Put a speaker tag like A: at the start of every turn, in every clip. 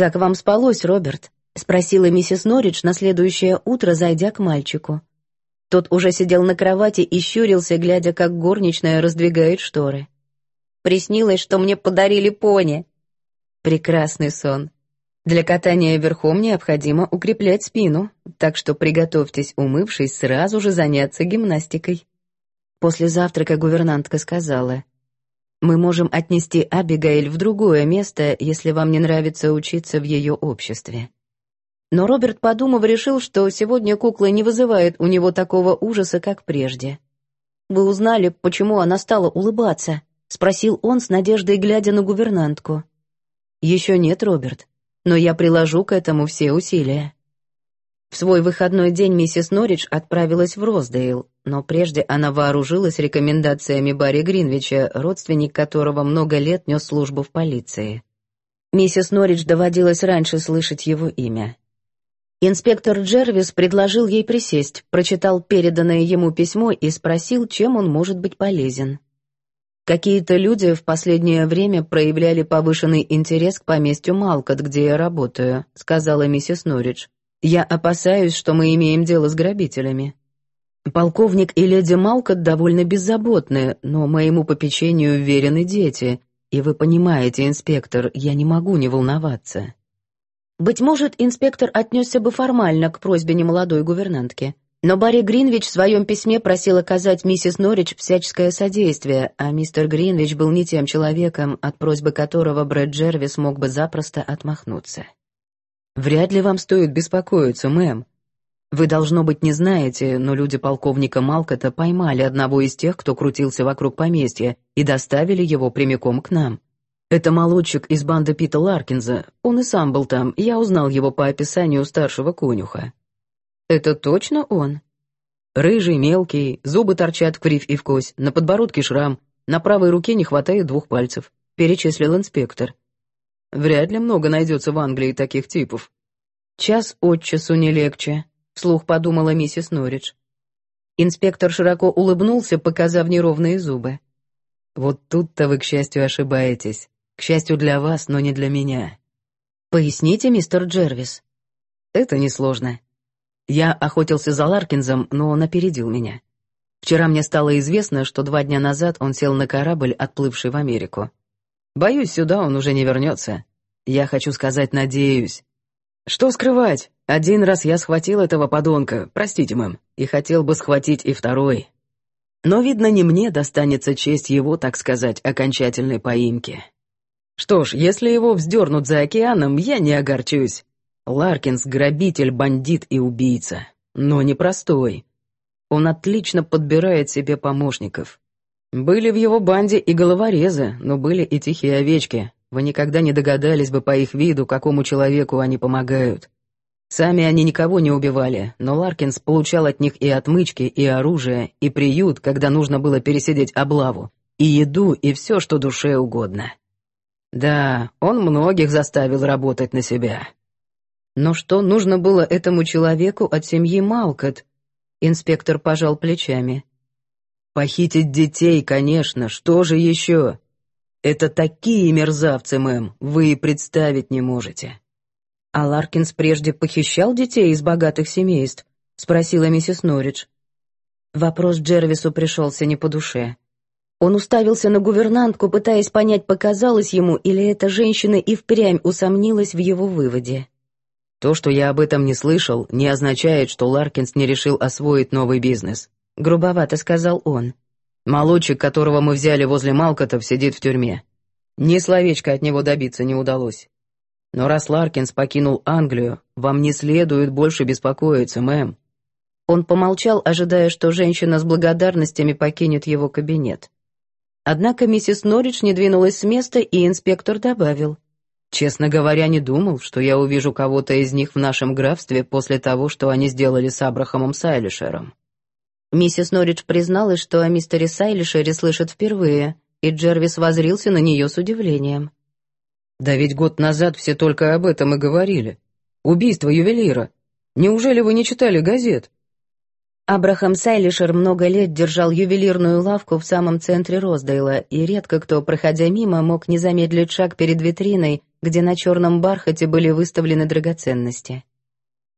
A: «Как вам спалось, Роберт?» — спросила миссис Норридж на следующее утро, зайдя к мальчику. Тот уже сидел на кровати и щурился, глядя, как горничная раздвигает шторы. «Приснилось, что мне подарили пони». «Прекрасный сон. Для катания верхом необходимо укреплять спину, так что приготовьтесь, умывшись, сразу же заняться гимнастикой». После завтрака гувернантка сказала, «Мы можем отнести Абигаэль в другое место, если вам не нравится учиться в ее обществе». Но Роберт, подумав, решил, что сегодня кукла не вызывает у него такого ужаса, как прежде. «Вы узнали, почему она стала улыбаться?» — спросил он с надеждой, глядя на гувернантку. «Еще нет, Роберт, но я приложу к этому все усилия». В свой выходной день миссис Норридж отправилась в Роздейл, но прежде она вооружилась рекомендациями Барри Гринвича, родственник которого много лет нес службу в полиции. Миссис Норридж доводилось раньше слышать его имя. Инспектор Джервис предложил ей присесть, прочитал переданное ему письмо и спросил, чем он может быть полезен. Какие-то люди в последнее время проявляли повышенный интерес к поместью Малкот, где я работаю, сказала миссис Норридж. Я опасаюсь, что мы имеем дело с грабителями. Полковник и леди Малкот довольно беззаботны, но моему попечению уверены дети, и вы понимаете, инспектор, я не могу не волноваться. Быть может, инспектор отнесся бы формально к просьбе немолодой гувернантки. Но Барри Гринвич в своем письме просил оказать миссис Норридж всяческое содействие, а мистер Гринвич был не тем человеком, от просьбы которого Брэд Джервис мог бы запросто отмахнуться. «Вряд ли вам стоит беспокоиться, мэм. Вы, должно быть, не знаете, но люди полковника Малкота поймали одного из тех, кто крутился вокруг поместья, и доставили его прямиком к нам. Это молодчик из банды Пита Ларкинза, он и сам был там, я узнал его по описанию старшего конюха». «Это точно он?» Рыжий, мелкий, зубы торчат в кривь и в кось, на подбородке шрам, на правой руке не хватает двух пальцев, перечислил инспектор. Вряд ли много найдется в Англии таких типов. Час от часу не легче, вслух подумала миссис Норридж. Инспектор широко улыбнулся, показав неровные зубы. Вот тут-то вы, к счастью, ошибаетесь. К счастью для вас, но не для меня. Поясните, мистер Джервис. Это несложно. Я охотился за Ларкинзом, но он опередил меня. Вчера мне стало известно, что два дня назад он сел на корабль, отплывший в Америку. Боюсь, сюда он уже не вернется. Я хочу сказать, надеюсь. Что скрывать? Один раз я схватил этого подонка, простите, мэм, и хотел бы схватить и второй. Но, видно, не мне достанется честь его, так сказать, окончательной поимки. Что ж, если его вздернут за океаном, я не огорчусь. Ларкинс — грабитель, бандит и убийца. Но непростой. Он отлично подбирает себе помощников. Были в его банде и головорезы, но были и тихие овечки. Вы никогда не догадались бы по их виду, какому человеку они помогают. Сами они никого не убивали, но Ларкинс получал от них и отмычки, и оружие, и приют, когда нужно было пересидеть облаву, и еду, и все, что душе угодно. Да, он многих заставил работать на себя. Но что нужно было этому человеку от семьи Малкот? Инспектор пожал плечами. Похитить детей, конечно, что же еще? Это такие мерзавцы, мэм, вы и представить не можете. А Ларкинс прежде похищал детей из богатых семейств? Спросила миссис Норридж. Вопрос Джервису пришелся не по душе. Он уставился на гувернантку, пытаясь понять, показалось ему, или эта женщина и впрямь усомнилась в его выводе. То, что я об этом не слышал, не означает, что Ларкинс не решил освоить новый бизнес грубовато сказал он. Молодчик, которого мы взяли возле Малкотов, сидит в тюрьме. Ни словечко от него добиться не удалось. Но раз Ларкинс покинул Англию, вам не следует больше беспокоиться, мэм. Он помолчал, ожидая, что женщина с благодарностями покинет его кабинет. Однако миссис Норридж не двинулась с места, и инспектор добавил. «Честно говоря, не думал, что я увижу кого-то из них в нашем графстве после того, что они сделали с Абрахамом Сайлишером. Миссис Норридж призналась, что о мистере Сайлишере слышит впервые, и Джервис возрился на нее с удивлением. «Да ведь год назад все только об этом и говорили. Убийство ювелира. Неужели вы не читали газет?» Абрахам Сайлишер много лет держал ювелирную лавку в самом центре Роздейла, и редко кто, проходя мимо, мог не замедлить шаг перед витриной, где на черном бархате были выставлены драгоценности.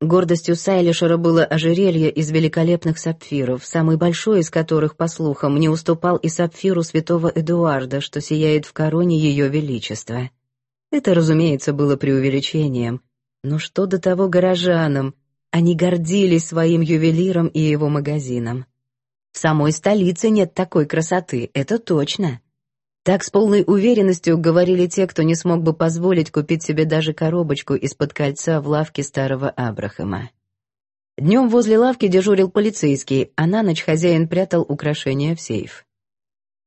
A: Гордостью Сайлишера было ожерелье из великолепных сапфиров, самый большой из которых, по слухам, не уступал и сапфиру святого Эдуарда, что сияет в короне ее величества. Это, разумеется, было преувеличением. Но что до того горожанам, они гордились своим ювелиром и его магазином. В самой столице нет такой красоты, это точно. Так с полной уверенностью говорили те, кто не смог бы позволить купить себе даже коробочку из-под кольца в лавке старого Абрахама. Днем возле лавки дежурил полицейский, а на ночь хозяин прятал украшения в сейф.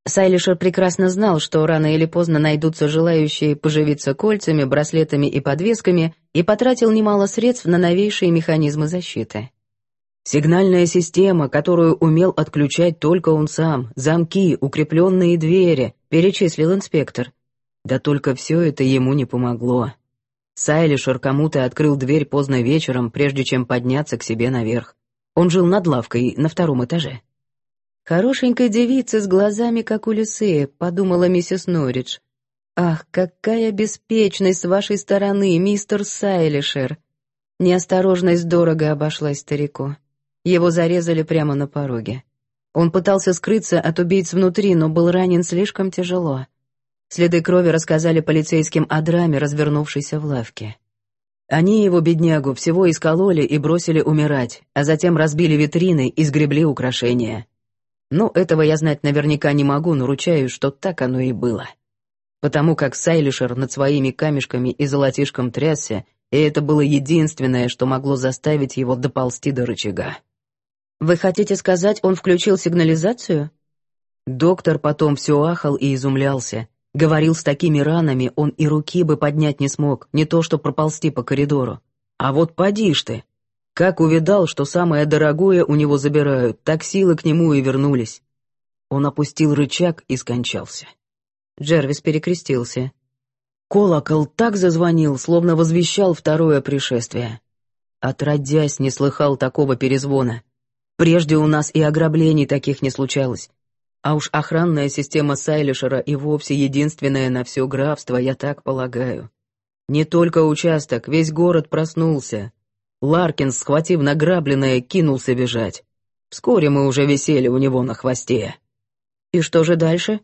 A: Сайлишер прекрасно знал, что рано или поздно найдутся желающие поживиться кольцами, браслетами и подвесками, и потратил немало средств на новейшие механизмы защиты. Сигнальная система, которую умел отключать только он сам, замки, укрепленные двери, перечислил инспектор. Да только все это ему не помогло. Сайлишер кому-то открыл дверь поздно вечером, прежде чем подняться к себе наверх. Он жил над лавкой на втором этаже. «Хорошенькая девица с глазами, как у лисы», — подумала миссис Норридж. «Ах, какая беспечность с вашей стороны, мистер Сайлишер!» Неосторожность дорого обошлась старику. Его зарезали прямо на пороге. Он пытался скрыться от убийц внутри, но был ранен слишком тяжело. Следы крови рассказали полицейским о драме, развернувшейся в лавке. Они его, беднягу, всего искололи и бросили умирать, а затем разбили витрины и сгребли украшения. Ну, этого я знать наверняка не могу, но ручаюсь, что так оно и было. Потому как Сайлишер над своими камешками и золотишком трясся, и это было единственное, что могло заставить его доползти до рычага. «Вы хотите сказать, он включил сигнализацию?» Доктор потом все ахал и изумлялся. Говорил, с такими ранами он и руки бы поднять не смог, не то что проползти по коридору. А вот поди ж ты, как увидал, что самое дорогое у него забирают, так силы к нему и вернулись. Он опустил рычаг и скончался. Джервис перекрестился. Колокол так зазвонил, словно возвещал второе пришествие. Отродясь, не слыхал такого перезвона. Прежде у нас и ограблений таких не случалось. А уж охранная система Сайлишера и вовсе единственная на все графство, я так полагаю. Не только участок, весь город проснулся, Ларкин, схватив награбленное, кинулся бежать. Вскоре мы уже висели у него на хвосте. И что же дальше?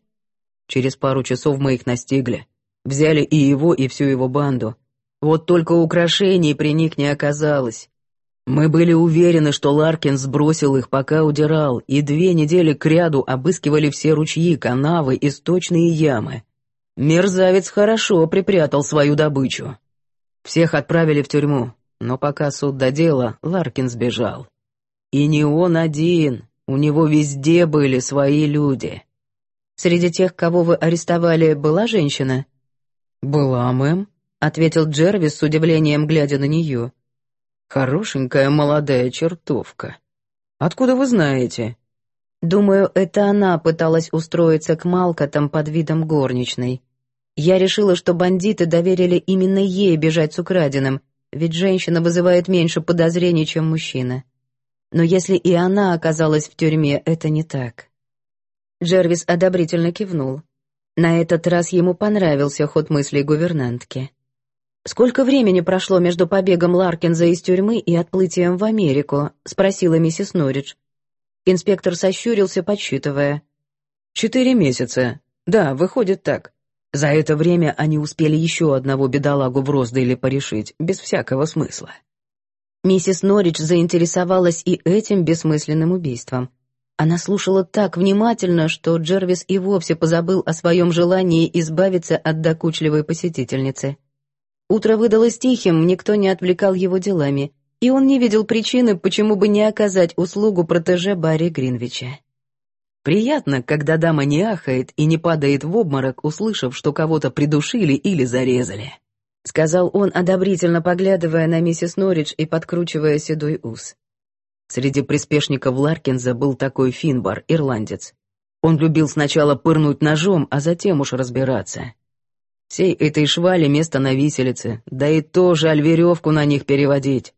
A: Через пару часов мы их настигли. Взяли и его, и всю его банду. Вот только украшений при них не оказалось. Мы были уверены, что Ларкин сбросил их, пока удирал, и две недели кряду обыскивали все ручьи, канавы и сточные ямы. Мерзавец хорошо припрятал свою добычу. Всех отправили в тюрьму, но пока суд до дела, Ларкин сбежал. И не он один, у него везде были свои люди. Среди тех, кого вы арестовали, была женщина? Была, мэм, ответил Джервис с удивлением, глядя на нее. Хорошенькая молодая чертовка. Откуда вы знаете? Думаю, это она пыталась устроиться к Малкотам под видом горничной. Я решила, что бандиты доверили именно ей бежать с украденным, ведь женщина вызывает меньше подозрений, чем мужчина. Но если и она оказалась в тюрьме, это не так. Джервис одобрительно кивнул. На этот раз ему понравился ход мыслей гувернантки. «Сколько времени прошло между побегом Ларкинза из тюрьмы и отплытием в Америку?» — спросила миссис Норридж. Инспектор сощурился, подсчитывая. «Четыре месяца. Да, выходит так. За это время они успели еще одного бедолагу в Роздейле порешить, без всякого смысла. Миссис Норридж заинтересовалась и этим бессмысленным убийством. Она слушала так внимательно, что Джервис и вовсе позабыл о своем желании избавиться от докучливой посетительницы. Утро выдалось тихим, никто не отвлекал его делами, и он не видел причины, почему бы не оказать услугу протеже Барри Гринвича. Приятно, когда дама не ахает и не падает в обморок, услышав, что кого-то придушили или зарезали. Сказал он, одобрительно поглядывая на миссис Норридж и подкручивая седой ус. Среди приспешников Ларкинза был такой Финбар, ирландец. Он любил сначала пырнуть ножом, а затем уж разбираться. Всей этой швали место на виселице, да и то жаль веревку на них переводить.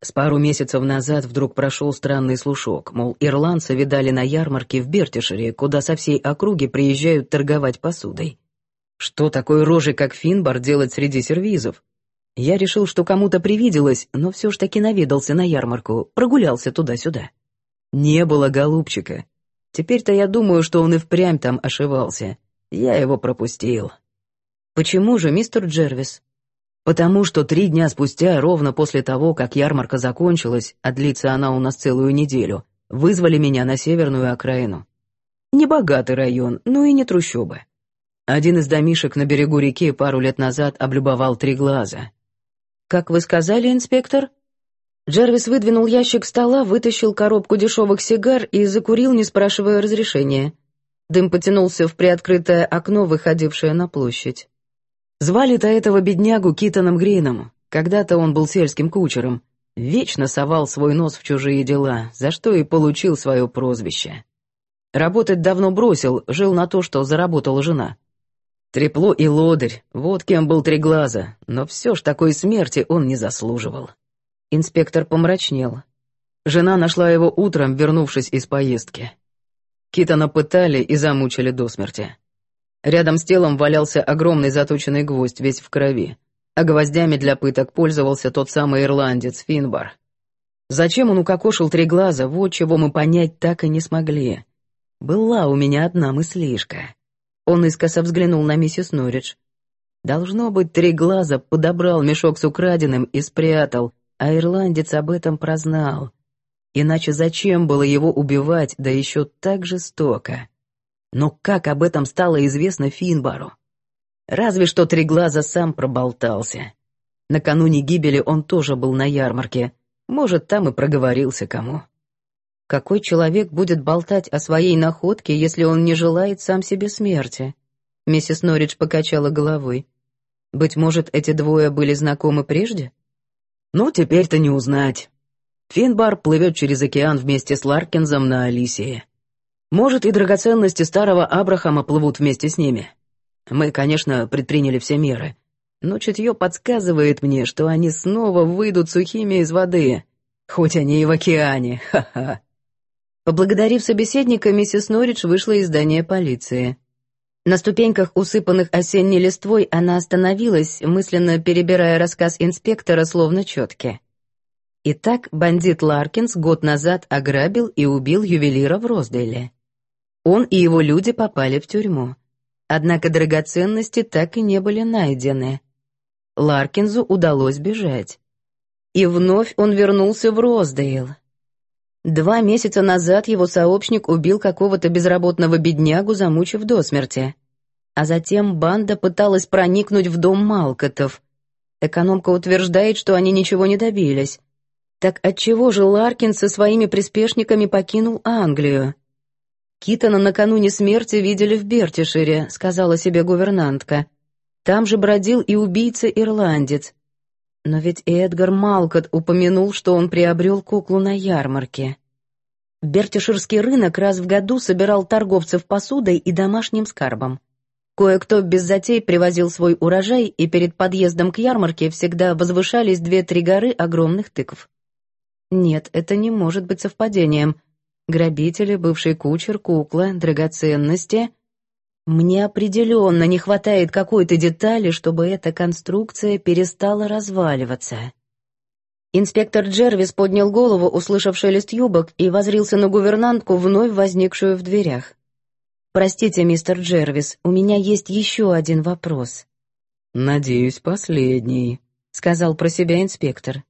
B: С пару месяцев назад вдруг прошел странный слушок, мол, ирландцы видали на ярмарке в Бертишере, куда со всей округи приезжают торговать посудой. Что такой рожи, как Финбар, делать среди сервизов? Я решил, что кому-то привиделось, но все ж таки наведался на ярмарку, прогулялся туда-сюда. Не было голубчика. Теперь-то я думаю, что он и впрямь там ошивался. Я его пропустил.
A: Почему же, мистер Джервис?
B: Потому что три дня спустя, ровно после того, как ярмарка закончилась, а длится она у нас целую неделю, вызвали меня на северную окраину. Небогатый район, но и не трущобы. Один из домишек на берегу реки пару лет назад облюбовал три глаза.
A: «Как вы сказали, инспектор?» Джервис выдвинул ящик стола, вытащил коробку дешевых сигар и закурил, не спрашивая разрешения. Дым потянулся в приоткрытое окно, выходившее на площадь.
B: Звали-то этого беднягу Китоном Грином. Когда-то он был сельским кучером. Вечно совал свой нос в чужие дела, за что и получил свое прозвище. Работать давно бросил, жил на то, что заработала жена. Трепло и лодырь, вот кем был Треглаза, но все ж такой смерти он не заслуживал.
A: Инспектор помрачнел.
B: Жена нашла его утром, вернувшись из поездки. Китона пытали и замучили до смерти. Рядом с телом валялся огромный заточенный гвоздь, весь в крови. А гвоздями для пыток пользовался тот самый ирландец Финбар. Зачем он укокошил три глаза, вот чего мы понять так и не смогли. Была у меня одна мыслишка. Он искоса взглянул на миссис Норридж. Должно быть, три глаза подобрал мешок с украденным и спрятал, а ирландец об этом прознал. Иначе зачем было его убивать, да еще так жестоко? Но как об этом стало известно Финбару? Разве что Триглаза сам проболтался. Накануне гибели он тоже был на ярмарке. Может, там и проговорился кому.
A: Какой человек будет болтать о своей находке, если он не желает сам себе смерти? Миссис Норридж покачала головой. Быть может, эти двое были знакомы прежде?
B: Ну, теперь-то не узнать. Финбар плывет через океан вместе с Ларкинзом на Алисии. Может, и драгоценности старого Абрахама плывут вместе с ними. Мы, конечно, предприняли все меры, но чутье подсказывает мне, что они снова выйдут сухими из воды, хоть они и в океане, ха-ха.
A: Поблагодарив собеседника, миссис Норридж вышла из здания полиции. На ступеньках, усыпанных осенней листвой, она остановилась, мысленно перебирая рассказ инспектора словно четки. Итак, бандит Ларкинс год назад ограбил и убил ювелира в Роздейле. Он и его люди попали в тюрьму. Однако драгоценности так и не были найдены. Ларкинзу удалось бежать. И вновь он вернулся в Роздейл. Два месяца назад его сообщник убил какого-то безработного беднягу, замучив до смерти. А затем банда пыталась проникнуть в дом Малкотов. Экономка утверждает, что они ничего не добились. Так отчего же Ларкин со своими приспешниками покинул Англию? Китона накануне смерти видели в Бертишире, сказала себе гувернантка. Там же бродил и убийца-ирландец. Но ведь Эдгар Малкот упомянул, что он приобрел куклу на ярмарке. Бертиширский рынок раз в году собирал торговцев посудой и домашним скарбом. Кое-кто без затей привозил свой урожай, и перед подъездом к ярмарке всегда возвышались две-три горы огромных тыкв. Нет, это не может быть совпадением — Грабители, бывший кучер, кукла, драгоценности. Мне определенно не хватает какой-то детали, чтобы эта конструкция перестала разваливаться. Инспектор Джервис поднял голову, услышав шелест юбок, и возрился на гувернантку, вновь возникшую в дверях. «Простите, мистер Джервис, у меня есть еще один вопрос».
B: «Надеюсь, последний», —
A: сказал про себя инспектор.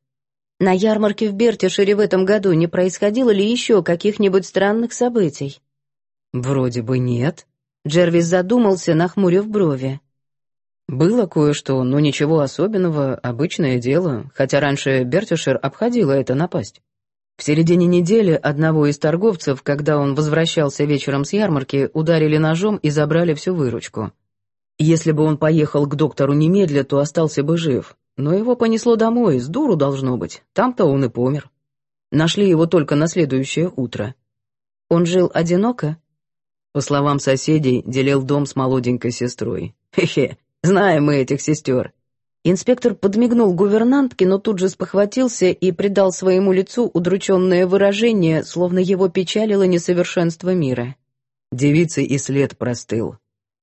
A: На ярмарке в Бертишере в этом году не происходило ли еще каких-нибудь странных событий?
B: Вроде бы нет.
A: Джервис задумался, нахмурив брови.
B: Было кое-что, но ничего особенного, обычное дело, хотя раньше Бертишер обходила это напасть. В середине недели одного из торговцев, когда он возвращался вечером с ярмарки, ударили ножом и забрали всю выручку. Если бы он поехал к доктору немедля, то остался бы жив, но его понесло домой, с дуру должно быть. Там-то он и помер. Нашли его только на следующее утро.
A: Он жил одиноко?
B: По словам соседей, делил дом с молоденькой сестрой. Хе-хе, знаем мы этих сестер.
A: Инспектор подмигнул гувернантке, но тут же спохватился и придал своему лицу удрученное выражение, словно его печалило несовершенство мира.
B: Девица и след простыл.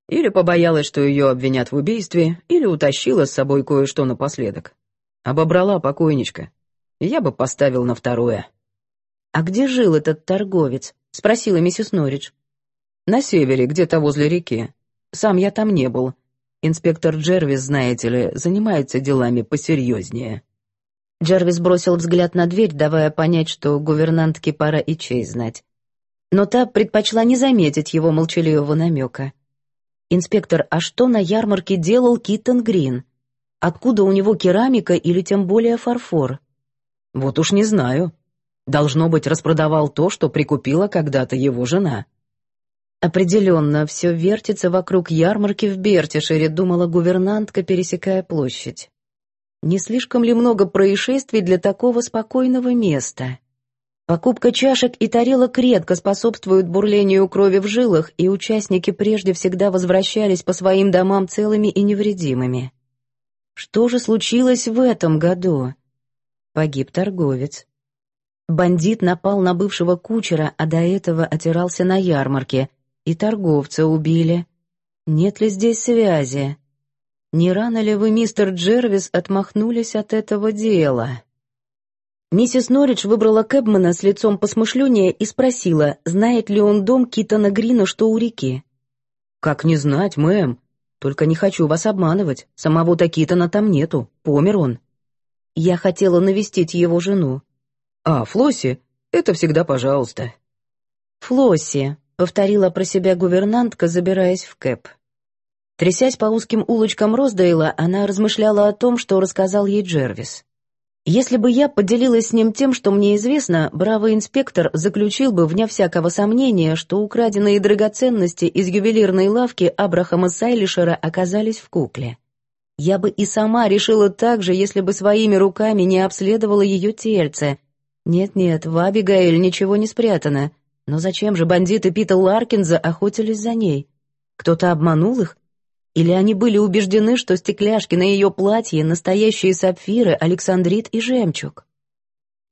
B: Или побоялась, что ее обвинят в убийстве, или утащила с собой кое-что напоследок. Обобрала покойничка. Я бы поставил на второе.
A: «А где жил этот торговец?» — спросила миссис Норридж.
B: «На севере, где-то возле реки. Сам я там не был. Инспектор Джервис, знаете ли, занимается делами посерьезнее».
A: Джервис бросил взгляд на дверь, давая понять, что гувернантке пора и честь знать. Но та предпочла не заметить его молчаливого намека. «Инспектор, а что на ярмарке делал Киттон Грин? Откуда у него керамика или тем более фарфор?»
B: «Вот уж не знаю. Должно быть, распродавал то, что прикупила когда-то его жена».
A: Определенно, все вертится вокруг ярмарки в Бертишере, думала гувернантка, пересекая площадь. Не слишком ли много происшествий для такого спокойного места? Покупка чашек и тарелок редко способствует бурлению крови в жилах, и участники прежде всегда возвращались по своим домам целыми и невредимыми. Что же случилось в этом году? Погиб торговец. Бандит напал на бывшего кучера, а до этого отирался на ярмарке, и торговца убили. Нет ли здесь связи? Не рано ли вы, мистер Джервис, отмахнулись от этого дела?» Миссис Норридж выбрала Кэбмана с лицом посмышленнее и спросила, знает ли он дом Китона Грина, что у реки.
B: «Как не знать, мэм? Только не хочу вас обманывать. Самого-то Китона там нету. Помер он».
A: Я хотела навестить его жену.
B: «А, Флосси? Это всегда пожалуйста».
A: «Флосси», — повторила про себя гувернантка, забираясь в Кэб. Трясясь по узким улочкам Роздейла, она размышляла о том, что рассказал ей Джервис. Если бы я поделилась с ним тем, что мне известно, бравый инспектор заключил бы, вне всякого сомнения, что украденные драгоценности из ювелирной лавки Абрахама Сайлишера оказались в кукле. Я бы и сама решила так же, если бы своими руками не обследовала ее тельце. Нет-нет, в Абигаэль ничего не спрятано. Но зачем же бандиты Пита Ларкинза охотились за ней? Кто-то обманул их? Или они были убеждены, что стекляшки на ее платье — настоящие сапфиры, александрит и жемчуг?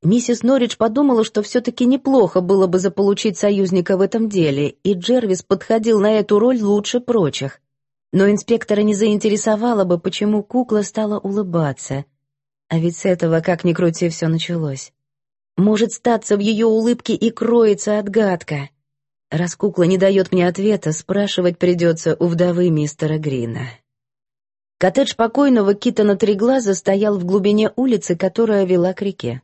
A: Миссис Норридж подумала, что все-таки неплохо было бы заполучить союзника в этом деле, и Джервис подходил на эту роль лучше прочих. Но инспектора не заинтересовало бы, почему кукла стала улыбаться. А ведь с этого, как ни крути, все началось. Может, статься в ее улыбке и кроется отгадка. Раз кукла не дает мне ответа, спрашивать придется у вдовы мистера Грина. Коттедж покойного Китона Триглаза стоял в глубине улицы, которая вела к реке.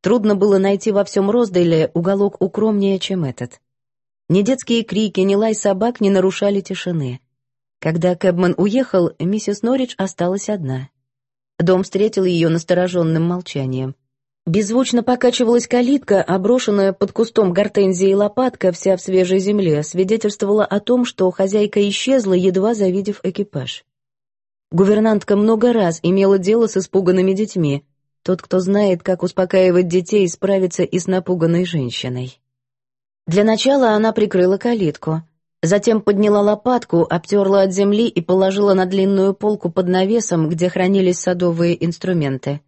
A: Трудно было найти во всем Роздейле уголок укромнее, чем этот. Ни детские крики, ни лай собак не нарушали тишины. Когда Кэбман уехал, миссис Норридж осталась одна. Дом встретил ее настороженным молчанием. Беззвучно покачивалась калитка, оброшенная под кустом гортензии лопатка, вся в свежей земле, свидетельствовала о том, что хозяйка исчезла, едва завидев экипаж. Гувернантка много раз имела дело с испуганными детьми. Тот, кто знает, как успокаивать детей, справится и с напуганной женщиной. Для начала она прикрыла калитку. Затем подняла лопатку, обтерла от земли и положила на длинную полку под навесом, где хранились садовые инструменты.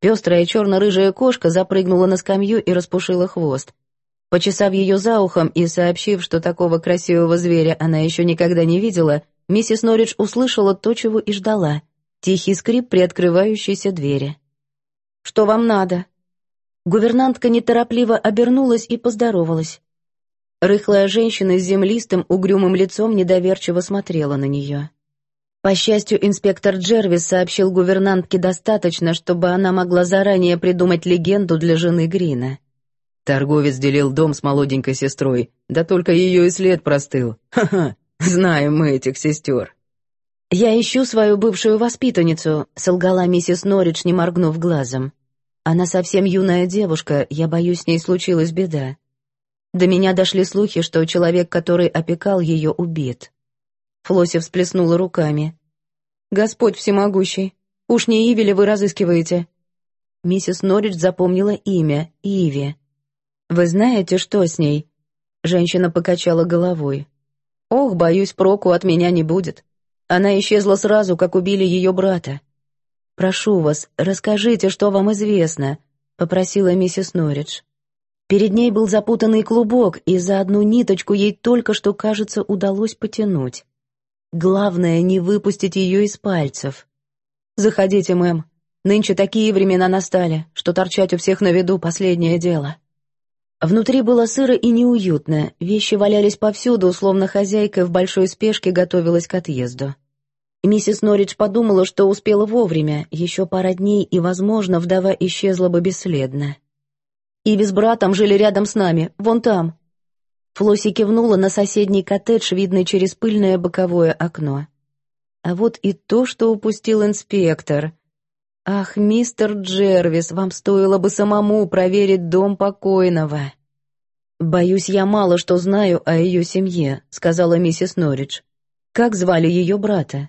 A: Пестрая черно-рыжая кошка запрыгнула на скамью и распушила хвост. Почесав ее за ухом и сообщив, что такого красивого зверя она еще никогда не видела, миссис Норридж услышала то, чего и ждала — тихий скрип приоткрывающейся двери. «Что вам надо?» Гувернантка неторопливо обернулась и поздоровалась. Рыхлая женщина с землистым, угрюмым лицом недоверчиво смотрела на нее. По счастью, инспектор Джервис сообщил гувернантке достаточно, чтобы она могла заранее придумать легенду для жены Грина.
B: Торговец делил дом с молоденькой сестрой, да только ее и след простыл. Ха-ха, знаем мы этих сестер.
A: «Я ищу свою бывшую воспитанницу», — солгала миссис Норридж, не моргнув глазом. «Она совсем юная девушка, я боюсь, с ней случилась беда. До меня дошли слухи, что человек, который опекал ее, убит. Флосси всплеснула руками. «Господь всемогущий, уж не Иви ли вы разыскиваете?» Миссис Норридж запомнила имя — Иви. «Вы знаете, что с ней?» Женщина покачала головой. «Ох, боюсь, проку от меня не будет. Она исчезла сразу, как убили ее брата. «Прошу вас, расскажите, что вам известно», — попросила миссис Норридж. Перед ней был запутанный клубок, и за одну ниточку ей только что, кажется, удалось потянуть. Главное, не выпустить ее из пальцев. «Заходите, мэм. Нынче такие времена настали, что торчать у всех на виду — последнее дело». Внутри было сыро и неуютно, вещи валялись повсюду, словно хозяйка в большой спешке готовилась к отъезду. Миссис Норридж подумала, что успела вовремя, еще пара дней, и, возможно, вдова исчезла бы бесследно. «Иви с братом жили рядом с нами, вон там». Флосси кивнула на соседний коттедж, видный через пыльное боковое окно. А вот и то, что упустил инспектор. «Ах, мистер Джервис, вам стоило бы самому проверить дом покойного». «Боюсь, я мало что знаю о ее семье», — сказала миссис Норридж. «Как звали ее брата?»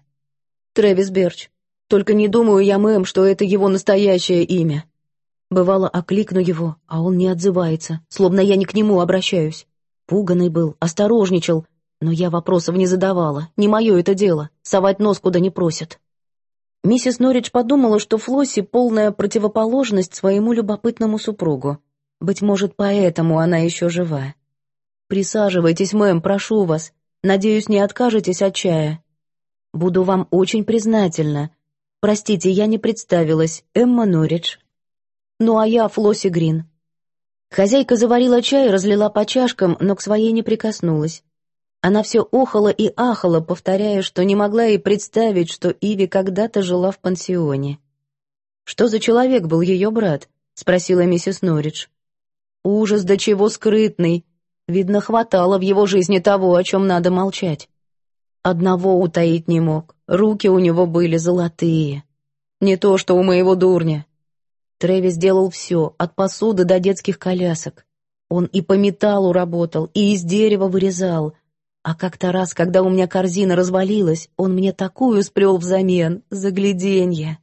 A: «Трэвис Берч. Только не думаю я, мэм, что это его настоящее имя. Бывало, окликну его, а он не отзывается, словно я не к нему обращаюсь. Пуганный был, осторожничал, но я вопросов не задавала, не мое это дело, совать нос куда не просят. Миссис Норридж подумала, что Флосси — полная противоположность своему любопытному супругу. Быть может, поэтому она еще жива. «Присаживайтесь, мэм, прошу вас. Надеюсь, не откажетесь от чая. Буду вам очень признательна. Простите, я не представилась. Эмма Норридж». «Ну а я Флосси Грин». Хозяйка заварила чай, разлила по чашкам, но к своей не прикоснулась. Она все охала и ахала, повторяя, что не могла и представить, что Иви когда-то жила в пансионе. «Что за человек был ее брат?» — спросила миссис Норридж. «Ужас, до чего скрытный. Видно, хватало в его жизни того, о чем надо молчать. Одного утаить не мог, руки у него были золотые. Не то, что у моего дурня». Трэвис делал все, от посуды до детских колясок. Он и по металлу работал, и из дерева вырезал — а как-то раз, когда у меня корзина развалилась, он мне такую сплел взамен, загляденье.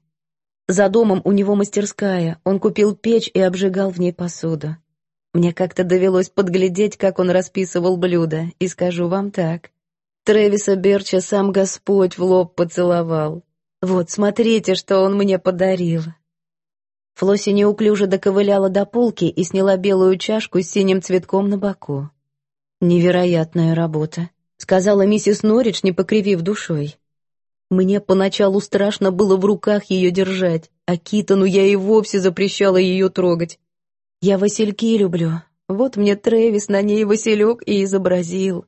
A: За домом у него мастерская, он купил печь и обжигал в ней посуду. Мне как-то довелось подглядеть, как он расписывал блюда, и скажу вам так. Трэвиса Берча сам Господь в лоб поцеловал. Вот, смотрите, что он мне подарил. Флосси неуклюже доковыляла до полки и сняла белую чашку с синим цветком на боку. Невероятная работа. — сказала миссис Норридж, не покривив душой. Мне поначалу страшно было в руках ее держать, а Китону я и вовсе запрещала ее трогать. Я васильки люблю, вот мне Трэвис на ней василек и изобразил.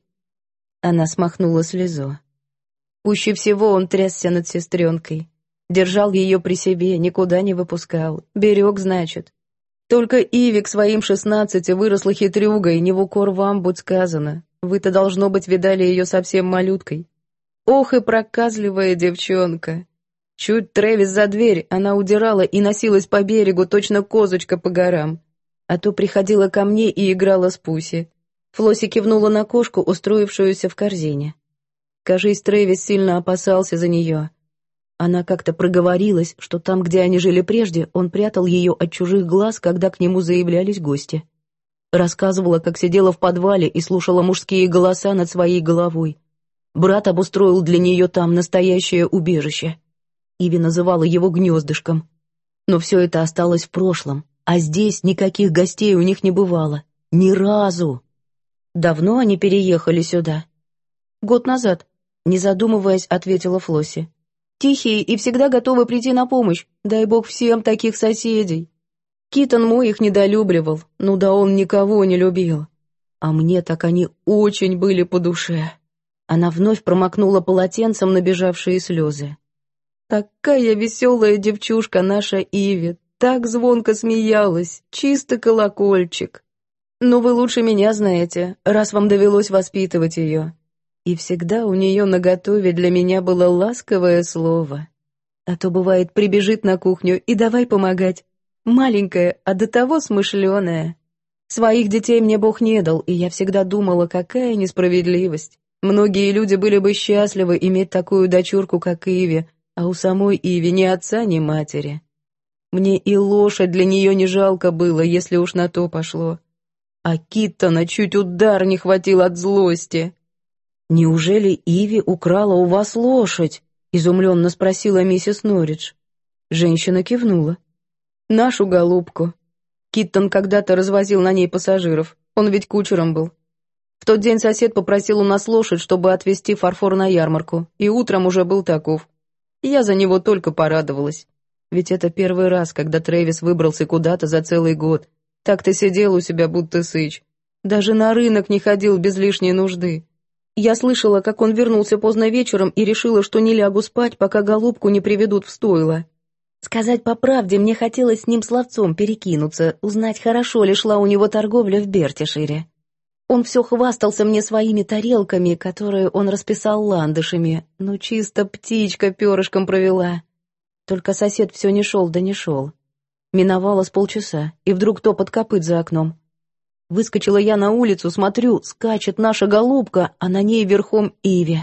A: Она смахнула слезу. Пуще всего он трясся над сестренкой. Держал ее при себе, никуда не выпускал. Берег, значит. Только Иви к своим шестнадцати выросла хитрюгой, не в укор вам, будь сказано. Вы-то, должно быть, видали ее совсем малюткой. Ох и проказливая девчонка. Чуть Трэвис за дверь, она удирала и носилась по берегу, точно козочка по горам. А то приходила ко мне и играла с Пуси. Флосси кивнула на кошку, устроившуюся в корзине. Кажись, Трэвис сильно опасался за нее. Она как-то проговорилась, что там, где они жили прежде, он прятал ее от чужих глаз, когда к нему заявлялись гости. Рассказывала, как сидела в подвале и слушала мужские голоса над своей головой. Брат обустроил для нее там настоящее убежище. Иви называла его гнездышком. Но все это осталось в прошлом, а здесь никаких гостей у них не бывало. Ни разу. Давно они переехали сюда? Год назад, не задумываясь, ответила Флосси. Тихие и всегда готовы прийти на помощь. Дай бог всем таких соседей. Китон мой их недолюбливал, ну да он никого не любил. А мне так они очень были по душе. Она вновь промокнула полотенцем набежавшие слезы. Такая веселая девчушка наша Иви, так звонко смеялась, чисто колокольчик. Но вы лучше меня знаете, раз вам довелось воспитывать ее. И всегда у нее наготове для меня было ласковое слово. А то бывает прибежит на кухню и давай помогать, Маленькая, а до того смышленая. Своих детей мне Бог не дал, и я всегда думала, какая несправедливость. Многие люди были бы счастливы иметь такую дочурку, как Иви, а у самой Иви ни отца, ни матери. Мне и лошадь для нее не жалко было, если уж на то пошло. А Киттона чуть удар не хватил от злости. «Неужели Иви украла у вас лошадь?» — изумленно спросила миссис Норридж. Женщина кивнула. «Нашу голубку. Киттон когда-то развозил на ней пассажиров. Он ведь кучером был. В тот день сосед попросил у нас лошадь, чтобы отвезти фарфор на ярмарку, и утром уже был таков. Я за него только порадовалась. Ведь это первый раз, когда Трэвис выбрался куда-то за целый год. Так-то сидел у себя, будто сыч. Даже на рынок не ходил без лишней нужды. Я слышала, как он вернулся поздно вечером и решила, что не лягу спать, пока голубку не приведут в стойло. Сказать по правде, мне хотелось с ним словцом перекинуться, узнать, хорошо ли шла у него торговля в Бертишире. Он все хвастался мне своими тарелками, которые он расписал ландышами, но чисто птичка перышком провела. Только сосед все не шел да не шел. Миновало с полчаса, и вдруг топот копыт за окном. Выскочила я на улицу, смотрю, скачет наша голубка, а на ней верхом Иви.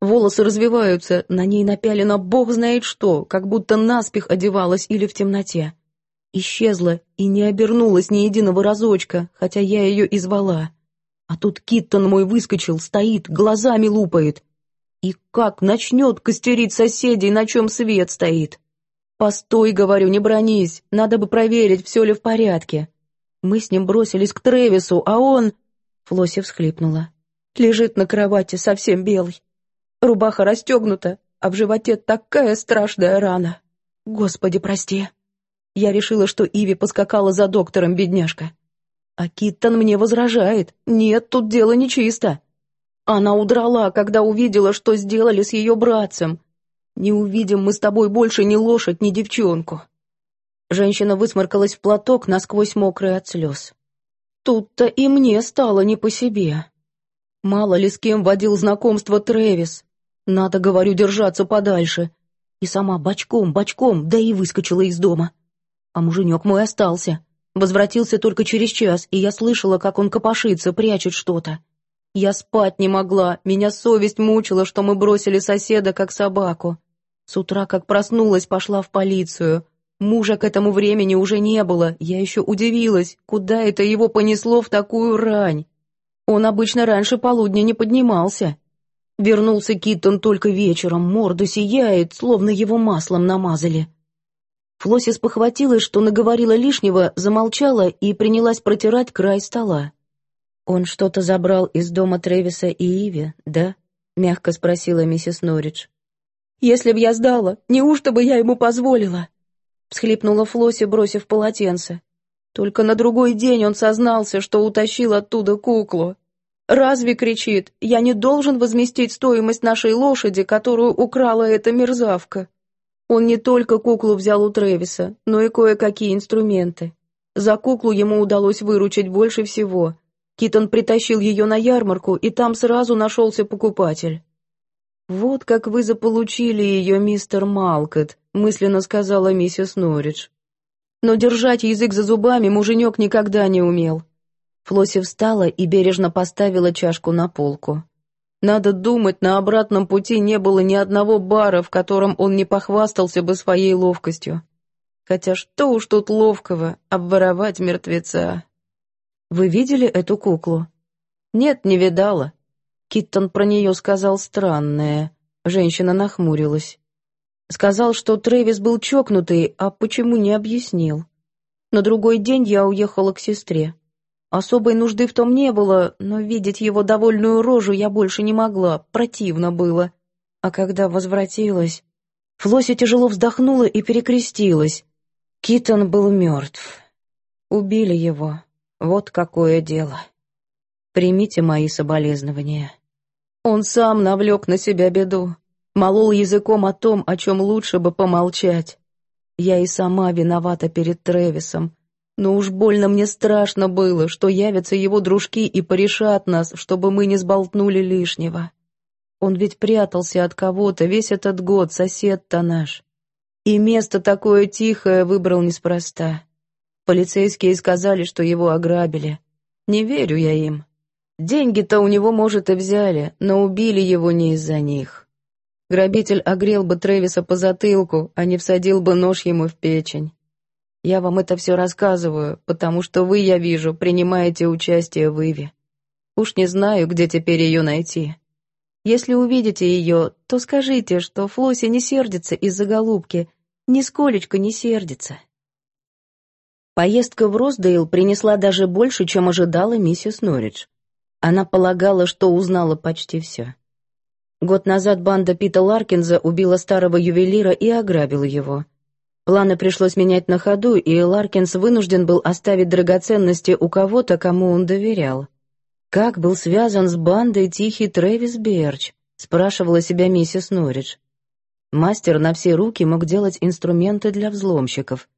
A: Волосы развиваются, на ней напялено бог знает что, как будто наспех одевалась или в темноте. Исчезла и не обернулась ни единого разочка, хотя я ее и звала. А тут Киттон мой выскочил, стоит, глазами лупает. И как начнет костерить соседей, на чем свет стоит. «Постой, — говорю, — не бронись, надо бы проверить, все ли в порядке». Мы с ним бросились к Тревису, а он...» Флосси всхлипнула. «Лежит на кровати, совсем белый. Рубаха расстегнута, а в животе такая страшная рана. Господи, прости». Я решила, что Иви поскакала за доктором, бедняжка. А Киттон мне возражает. Нет, тут дело нечисто. Она удрала, когда увидела, что сделали с ее братцем. Не увидим мы с тобой больше ни лошадь, ни девчонку. Женщина высморкалась в платок, насквозь мокрый от слез. Тут-то и мне стало не по себе. Мало ли с кем водил знакомство Трэвис. Надо, говорю, держаться подальше. И сама бочком, бочком, да и выскочила из дома. А муженек мой остался. Возвратился только через час, и я слышала, как он копошится, прячет что-то. Я спать не могла, меня совесть мучила, что мы бросили соседа как собаку. С утра, как проснулась, пошла в полицию. Мужа к этому времени уже не было, я еще удивилась, куда это его понесло в такую рань. Он обычно раньше полудня не поднимался. Вернулся Киттон только вечером, морда сияет, словно его маслом намазали. Флосис похватилась, что наговорила лишнего, замолчала и принялась протирать край стола. «Он что-то забрал из дома Тревиса и Иви, да?» — мягко спросила миссис Норридж. «Если б я сдала, неужто бы я ему позволила?» — всхлипнула Флосси, бросив полотенце. Только на другой день он сознался, что утащил оттуда куклу. «Разве, — кричит, — я не должен возместить стоимость нашей лошади, которую украла эта мерзавка?» Он не только куклу взял у Трэвиса, но и кое-какие инструменты. За куклу ему удалось выручить больше всего. Китон притащил ее на ярмарку, и там сразу нашелся покупатель. «Вот как вы заполучили ее, мистер Малкот», — мысленно сказала миссис Норридж. Но держать язык за зубами муженек никогда не умел. Флосси встала и бережно поставила чашку на полку. Надо думать, на обратном пути не было ни одного бара, в котором он не похвастался бы своей ловкостью. Хотя что уж тут ловкого, обворовать мертвеца. Вы видели эту куклу? Нет, не видала. Киттон про нее сказал странное. Женщина нахмурилась. Сказал, что Трэвис был чокнутый, а почему не объяснил. На другой день я уехала к сестре. Особой нужды в том не было, но видеть его довольную рожу я больше не могла, противно было. А когда возвратилась... Флосси тяжело вздохнула и перекрестилась. Китон был мертв. Убили его. Вот какое дело. Примите мои соболезнования. Он сам навлек на себя беду. Молол языком о том, о чем лучше бы помолчать. Я и сама виновата перед Тревисом. Но уж больно мне страшно было, что явятся его дружки и порешат нас, чтобы мы не сболтнули лишнего. Он ведь прятался от кого-то весь этот год, сосед-то наш. И место такое тихое выбрал неспроста. Полицейские сказали, что его ограбили. Не верю я им. Деньги-то у него, может, и взяли, но убили его не из-за них. Грабитель огрел бы Трэвиса по затылку, а не всадил бы нож ему в печень. Я вам это все рассказываю, потому что вы, я вижу, принимаете участие в Иве. Уж не знаю, где теперь ее найти. Если увидите ее, то скажите, что Флосси не сердится из-за голубки, нисколечко не сердится. Поездка в Роздейл принесла даже больше, чем ожидала миссис Норридж. Она полагала, что узнала почти все. Год назад банда Пита Ларкинза убила старого ювелира и ограбила его. Планы пришлось менять на ходу, и Ларкинс вынужден был оставить драгоценности у кого-то, кому он доверял. Как был связан с бандой тихий Трэвис Берч, спрашивала себя миссис Норридж. Мастер на все руки мог делать инструменты для взломщиков.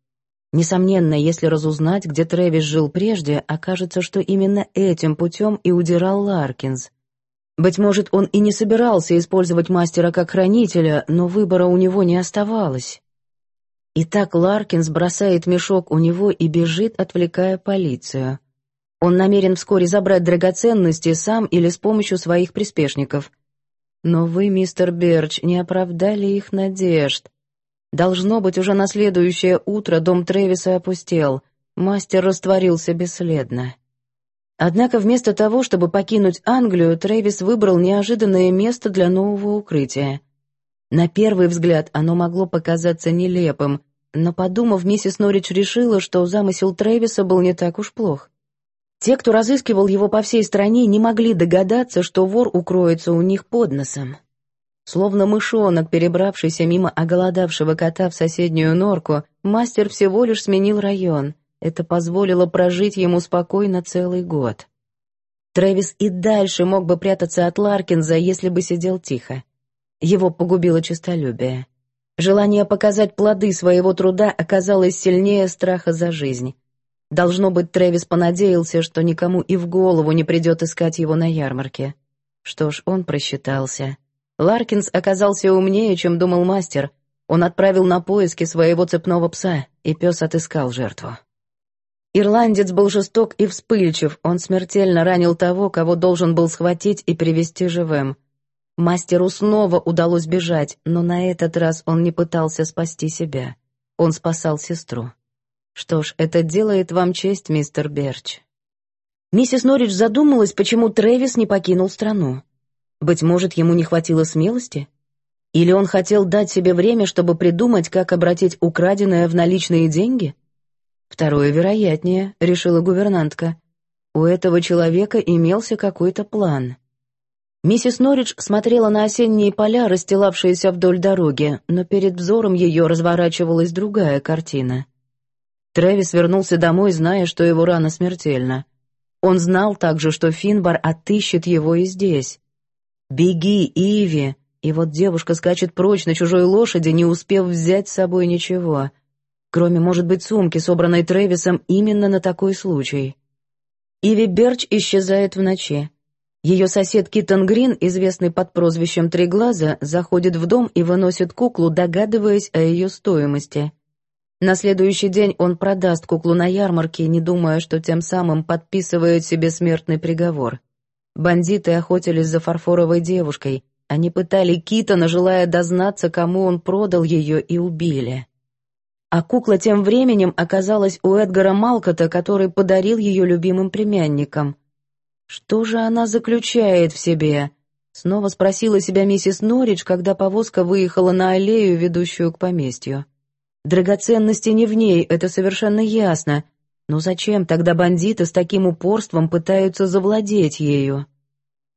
A: Несомненно, если разузнать, где Трэвис жил прежде, окажется, что именно этим путем и удирал Ларкинс. Быть может, он и не собирался использовать мастера как хранителя, но выбора у него не оставалось. Итак, Ларкинс бросает мешок у него и бежит, отвлекая полицию. Он намерен вскоре забрать драгоценности сам или с помощью своих приспешников. Но вы, мистер Берч, не оправдали их надежд. Должно быть, уже на следующее утро дом Трэвиса опустел, мастер растворился бесследно. Однако вместо того, чтобы покинуть Англию, Трэвис выбрал неожиданное место для нового укрытия. На первый взгляд оно могло показаться нелепым, но, подумав, миссис Норридж решила, что замысел Трэвиса был не так уж плох. Те, кто разыскивал его по всей стране, не могли догадаться, что вор укроется у них под носом. Словно мышонок, перебравшийся мимо оголодавшего кота в соседнюю норку, мастер всего лишь сменил район. Это позволило прожить ему спокойно целый год. Трэвис и дальше мог бы прятаться от Ларкинза, если бы сидел тихо. Его погубило честолюбие. Желание показать плоды своего труда оказалось сильнее страха за жизнь. Должно быть, Трэвис понадеялся, что никому и в голову не придет искать его на ярмарке. Что ж, он просчитался. Ларкинс оказался умнее, чем думал мастер. Он отправил на поиски своего цепного пса, и пес отыскал жертву. Ирландец был жесток и вспыльчив, он смертельно ранил того, кого должен был схватить и привести живым. Мастеру снова удалось бежать, но на этот раз он не пытался спасти себя. Он спасал сестру. Что ж, это делает вам честь, мистер Берч. Миссис Норридж задумалась, почему Трэвис не покинул страну. Быть может, ему не хватило смелости? Или он хотел дать себе время, чтобы придумать, как обратить украденное в наличные деньги? Второе вероятнее, решила гувернантка. У этого человека имелся какой-то план. Миссис Норридж смотрела на осенние поля, расстилавшиеся вдоль дороги, но перед взором ее разворачивалась другая картина. Трэвис вернулся домой, зная, что его рана смертельна. Он знал также, что Финбар отыщет его и здесь. «Беги, Иви!» И вот девушка скачет прочь на чужой лошади, не успев взять с собой ничего. Кроме, может быть, сумки, собранной Трэвисом именно на такой случай. Иви Берч исчезает в ночи. Ее сосед Китон Грин, известный под прозвищем Триглаза, заходит в дом и выносит куклу, догадываясь о ее стоимости. На следующий день он продаст куклу на ярмарке, не думая, что тем самым подписывает себе смертный приговор. Бандиты охотились за фарфоровой девушкой. Они пытали Китона, желая дознаться, кому он продал ее, и убили. А кукла тем временем оказалась у Эдгара Малкота, который подарил ее любимым племянникам. Что же она заключает в себе? Снова спросила себя миссис Норридж, когда повозка выехала на аллею, ведущую к поместью. Драгоценности не в ней, это совершенно ясно, но зачем тогда бандиты с таким упорством пытаются завладеть ею?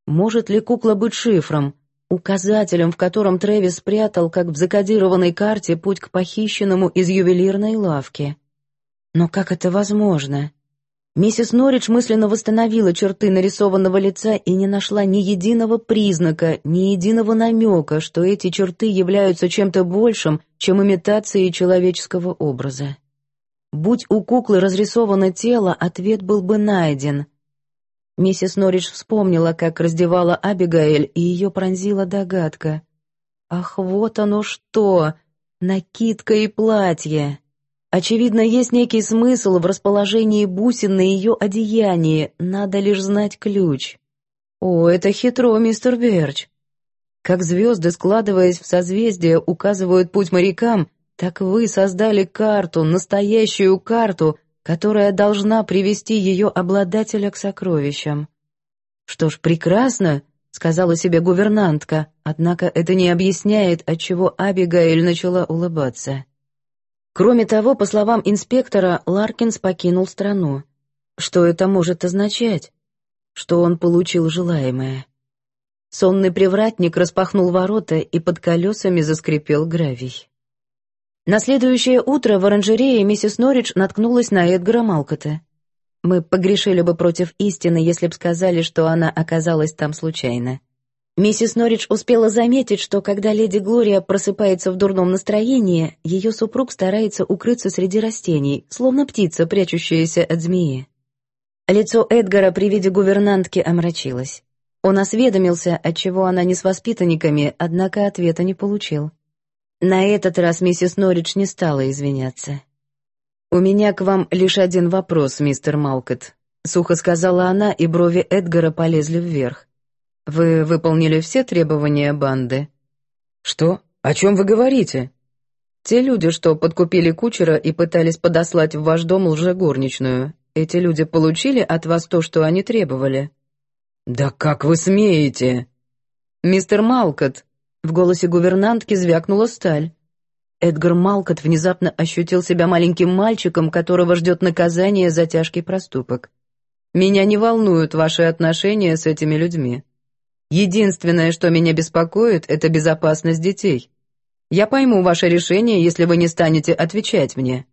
A: Может ли кукла быть шифром, указателем, в котором Трэвис спрятал, как в закодированной карте, путь к похищенному из ювелирной лавки? Но как это возможно? Миссис Норридж мысленно восстановила черты нарисованного лица и не нашла ни единого признака, ни единого намека, что эти черты являются чем-то большим, чем имитацией человеческого образа. Будь у куклы разрисовано тело, ответ был бы найден. Миссис Норридж вспомнила, как раздевала Абигаэль, и ее пронзила догадка. «Ах, вот оно что! Накидка и платье!» Очевидно, есть некий смысл в расположении бусин на ее одеянии, надо лишь знать ключ. О, это хитро, мистер Берч. Как звезды, складываясь в созвездия, указывают путь морякам, так вы создали карту, настоящую карту, которая должна привести ее обладателя к сокровищам. Что ж, прекрасно, сказала себе гувернантка, однако это не объясняет, отчего Абигаэль начала улыбаться. Кроме того, по словам инспектора, Ларкинс покинул страну. Что это может означать? Что он получил желаемое. Сонный привратник распахнул ворота, и под колесами заскрипел гравий. На следующее утро в оранжерее миссис Норридж наткнулась на Эдгара Малкота. Мы погрешили бы против истины, если б сказали, что она оказалась там случайно. Миссис Норридж успела заметить, что когда леди Глория просыпается в дурном настроении, ее супруг старается укрыться среди растений, словно птица, прячущаяся от змеи. Лицо Эдгара при виде гувернантки омрачилось. Он осведомился, отчего она не с воспитанниками, однако ответа не получил. На этот раз миссис Норридж не стала извиняться. «У меня к вам лишь один вопрос, мистер Малкот», — сухо сказала она, и брови Эдгара полезли вверх. Вы выполнили все требования банды? Что? О чем вы говорите? Те люди, что подкупили кучера и пытались подослать в ваш дом лжегорничную, эти люди получили от вас то, что они требовали? Да как вы смеете? Мистер Малкот, в голосе гувернантки звякнула сталь. Эдгар Малкот внезапно ощутил себя маленьким мальчиком, которого ждет наказание за тяжкий проступок. «Меня не волнуют ваши отношения с этими людьми. Единственное, что меня беспокоит, это безопасность детей. Я пойму ваше решение, если вы не станете отвечать мне.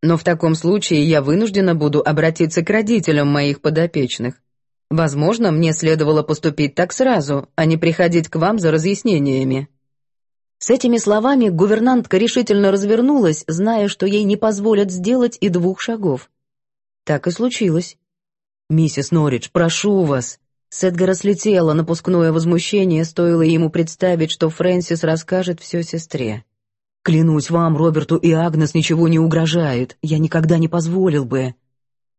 A: Но в таком случае я вынуждена буду обратиться к родителям моих подопечных. Возможно, мне следовало поступить так сразу, а не приходить к вам за разъяснениями». С этими словами гувернантка решительно развернулась, зная, что ей не позволят сделать и двух шагов. Так и случилось. «Миссис Норридж, прошу вас», с Эдгара слетело напускное возмущение, стоило ему представить, что Фрэнсис расскажет все сестре. «Клянусь вам, Роберту и Агнес ничего не угрожает. Я никогда не позволил бы».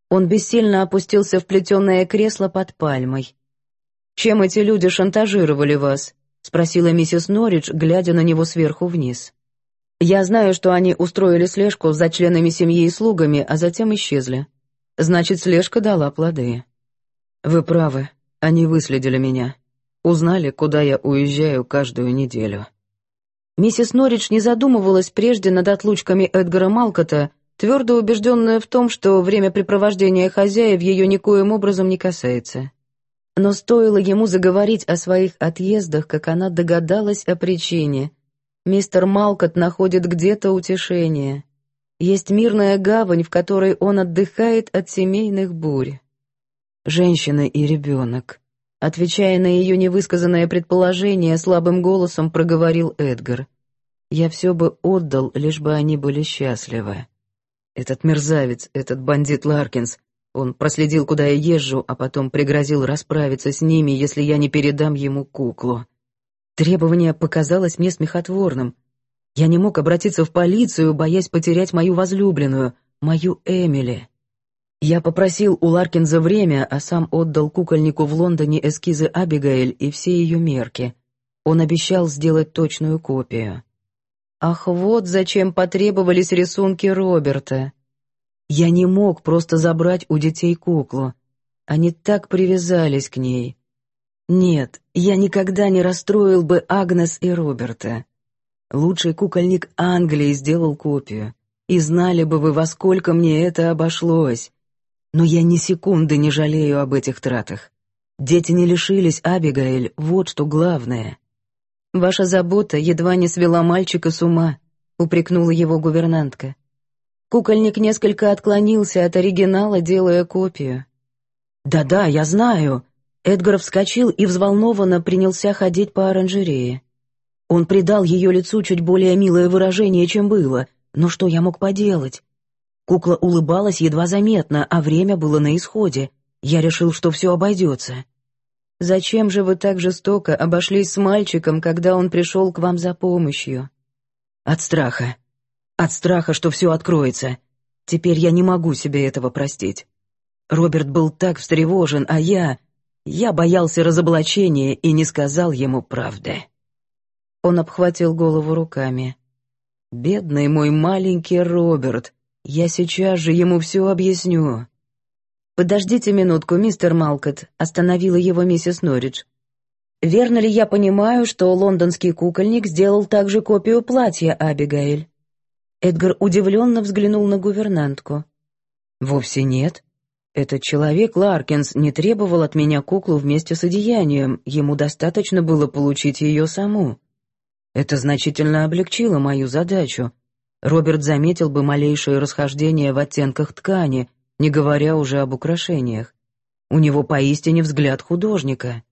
A: Он бессильно опустился в плетеное кресло под пальмой. «Чем эти люди шантажировали вас?» — спросила миссис Норридж, глядя на него сверху вниз. «Я знаю, что они устроили слежку за членами семьи и слугами, а затем исчезли. Значит, слежка дала плоды». «Вы правы», они выследили меня. Узнали, куда я уезжаю каждую неделю. Миссис Норридж не задумывалась прежде над отлучками Эдгара Малкота, твердо убежденная в том, что времяпрепровождения хозяев ее никоим образом не касается. Но стоило ему заговорить о своих отъездах, как она догадалась о причине. Мистер Малкот находит где-то утешение. Есть мирная гавань, в которой он отдыхает от семейных бурь женщина и ребенок. Отвечая на ее невысказанное предположение, слабым голосом проговорил Эдгар. «Я все бы отдал, лишь бы они были счастливы. Этот мерзавец, этот бандит Ларкинс, он проследил, куда я езжу, а потом пригрозил расправиться с ними, если я не передам ему куклу. Требование показалось мне смехотворным. Я не мог обратиться в полицию, боясь потерять мою возлюбленную, мою Эмили. Я попросил у Ларкинза время, а сам отдал кукольнику в Лондоне эскизы Абигейль и все ее мерки. Он обещал сделать точную копию. Ах, вот зачем потребовались рисунки Роберта. Я не мог просто забрать у детей куклу. Они так привязались к ней. Нет, я никогда не расстроил бы Агнес и Роберта. Лучший кукольник Англии сделал копию. И знали бы вы, во сколько мне это обошлось. Но я ни секунды не жалею об этих тратах. Дети не лишились Абигаэль, вот что главное. Ваша забота едва не свела мальчика с ума, упрекнула его гувернантка. Кукольник несколько отклонился от оригинала, делая копию. «Да-да, я знаю». Эдгар вскочил и взволнованно принялся ходить по оранжерее. Он придал ее лицу чуть более милое выражение, чем было. Но что я мог поделать? Кукла улыбалась едва заметно, а время было на исходе. Я решил, что все обойдется. «Зачем же вы так жестоко обошлись с мальчиком, когда он пришел к вам за помощью?» «От страха. От страха, что все откроется. Теперь я не могу себе этого простить. Роберт был так встревожен, а я... Я боялся разоблачения и не сказал ему правды». Он обхватил голову руками. «Бедный мой маленький Роберт, я сейчас же ему все объясню». «Подождите минутку, мистер Малкот», — остановила его миссис Норридж. «Верно ли я понимаю, что лондонский кукольник сделал также копию платья Абигаэль?» Эдгар удивленно взглянул на гувернантку.
B: «Вовсе нет. Этот человек, Ларкинс, не требовал от меня куклу вместе с одеянием, ему достаточно было получить ее саму. Это значительно облегчило мою задачу. Роберт заметил бы малейшее расхождение в оттенках ткани, не говоря уже об украшениях. У него поистине взгляд художника.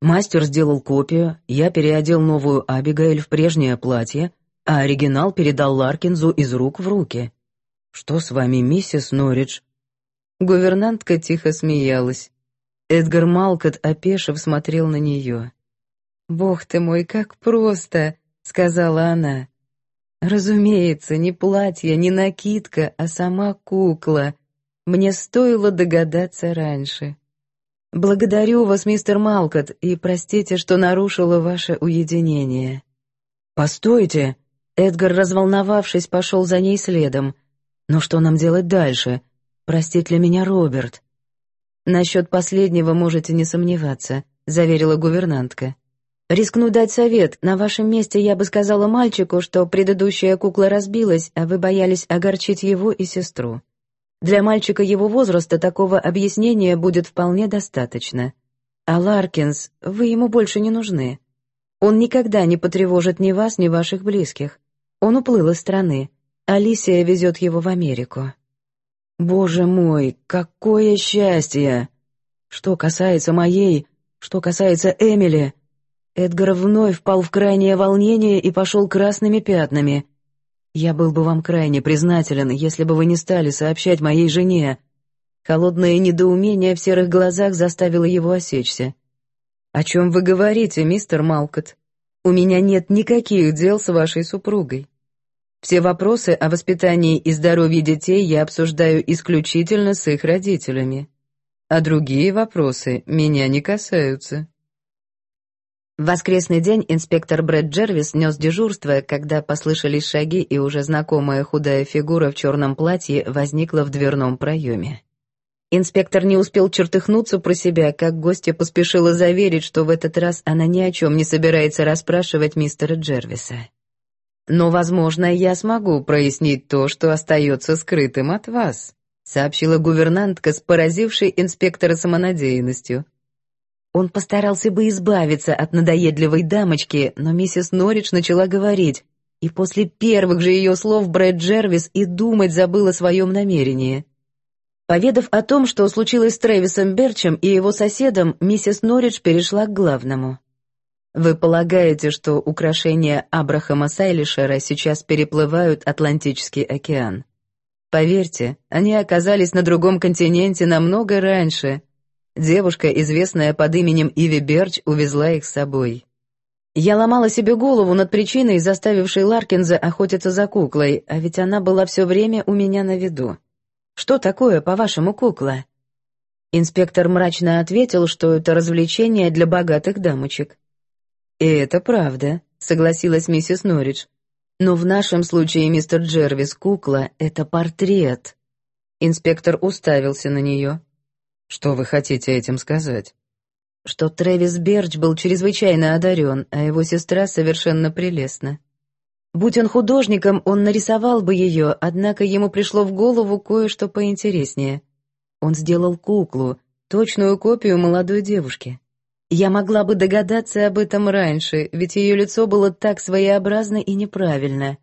B: Мастер сделал копию, я переодел новую Абигейль в прежнее платье, а оригинал передал Ларкинзу из рук в руки. «Что с вами, миссис Норридж?» Гувернантка тихо смеялась. Эдгар Малкот, опешив, смотрел на нее. «Бог ты мой, как просто!» — сказала она. «Разумеется, не платье, не накидка, а сама кукла. Мне стоило догадаться раньше. Благодарю вас, мистер Малкот, и простите, что нарушила ваше уединение». «Постойте!» Эдгар, разволновавшись, пошел за ней следом. «Но что нам делать дальше? Простит ли меня Роберт?» «Насчет последнего можете не сомневаться», — заверила гувернантка. «Рискну дать совет. На вашем месте я бы сказала мальчику, что предыдущая кукла разбилась, а вы боялись огорчить его и сестру. Для мальчика его возраста такого объяснения будет вполне достаточно. А Ларкинс, вы ему больше не нужны. Он никогда не потревожит ни вас, ни ваших близких. Он уплыл из страны. Алисия везет его в Америку». Боже мой, какое счастье! Что касается моей, что касается Эмили, Эдгар вновь впал в крайнее волнение и пошел красными пятнами. Я был бы вам крайне признателен, если бы вы не стали сообщать моей жене. Холодное недоумение в серых глазах заставило его осечься. «О чем вы говорите, мистер Малкот? У меня нет никаких дел с вашей супругой. Все вопросы о воспитании и здоровье детей я обсуждаю исключительно с их родителями. А другие вопросы меня не касаются. В воскресный день инспектор Брэд Джервис нес дежурство, когда послышались шаги, и уже знакомая худая фигура в черном платье возникла в дверном проеме. Инспектор не успел чертыхнуться про себя, как гостья поспешила заверить, что в этот раз она ни о чем не собирается расспрашивать мистера Джервиса. Но, возможно, я смогу прояснить то, что остается скрытым от вас», сообщила гувернантка с поразившей инспектора самонадеянностью. Он постарался бы избавиться от надоедливой дамочки, но миссис Норридж начала говорить, и после первых же ее слов Брэд Джервис и думать забыл о своем намерении. Поведав о том, что случилось с Трэвисом Берчем и его соседом, миссис Норридж перешла к главному. Вы полагаете, что украшения Абрахама Сайлишера сейчас переплывают Атлантический океан? Поверьте, они оказались на другом континенте намного раньше. Девушка, известная под именем Иви Берч, увезла их с собой. Я ломала себе голову над причиной, заставившей Ларкинза охотиться за куклой, а ведь она была все время у меня на виду. Что такое, по-вашему, кукла? Инспектор мрачно ответил, что это развлечение для богатых дамочек. «И это правда», — согласилась миссис Норридж. «Но в нашем случае, мистер Джервис, кукла — это портрет». Инспектор уставился на нее. «Что вы хотите этим сказать?» Что Трэвис Берч был чрезвычайно одарен, а его сестра совершенно прелестна. Будь он художником, он нарисовал бы ее, однако ему пришло в голову кое-что поинтереснее. Он сделал куклу, точную копию молодой девушки. Я могла бы догадаться об этом раньше, ведь ее лицо было так своеобразно и неправильно.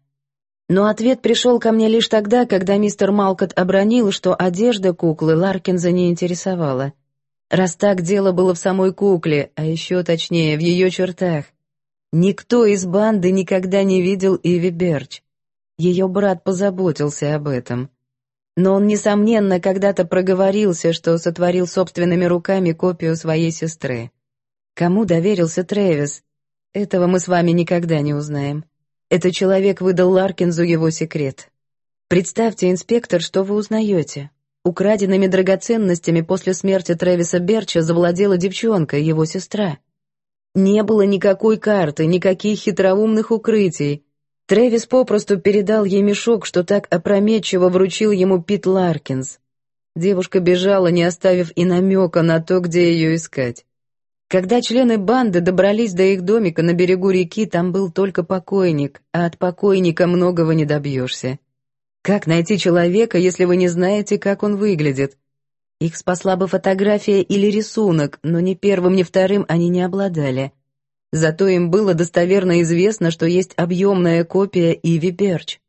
B: Но ответ пришел ко мне лишь тогда, когда мистер Малкот обронил, что одежда куклы Ларкинза не интересовала. Раз так дело было в самой кукле, а еще точнее, в ее чертах. Никто из банды никогда не видел Иви Берч. Ее брат позаботился об этом. Но он, несомненно, когда-то проговорился, что сотворил собственными руками копию своей сестры. Кому доверился Трэвис? Этого мы с вами никогда не узнаем. Этот человек выдал Ларкинзу его секрет. Представьте, инспектор, что вы узнаете. Украденными драгоценностями после смерти Трэвиса Берча завладела девчонка, его сестра. Не было никакой карты, никаких хитроумных укрытий. Трэвис попросту передал ей мешок, что так опрометчиво вручил ему Пит Ларкинс. Девушка бежала, не оставив и намека на то, где ее искать.
A: Когда члены банды добрались до их домика на берегу реки, там был только покойник, а от покойника многого не добьешься. Как найти человека, если вы не знаете, как он выглядит? Их спасла бы фотография или рисунок, но ни первым, ни вторым они не обладали. Зато им было достоверно известно, что есть объемная копия Иви Перч.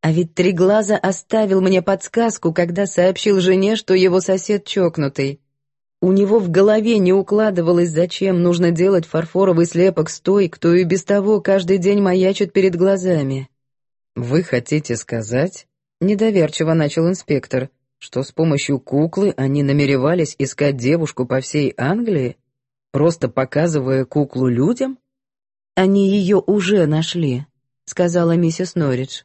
A: А ведь Триглаза оставил мне подсказку, когда сообщил жене, что его сосед чокнутый. У него в голове не укладывалось, зачем нужно делать фарфоровый слепок с той, кто и без того каждый день маячит перед глазами.
B: «Вы хотите сказать?» — недоверчиво начал инспектор, что с помощью куклы они намеревались искать девушку по всей Англии, просто показывая куклу людям?
A: «Они ее уже нашли», — сказала миссис Норридж.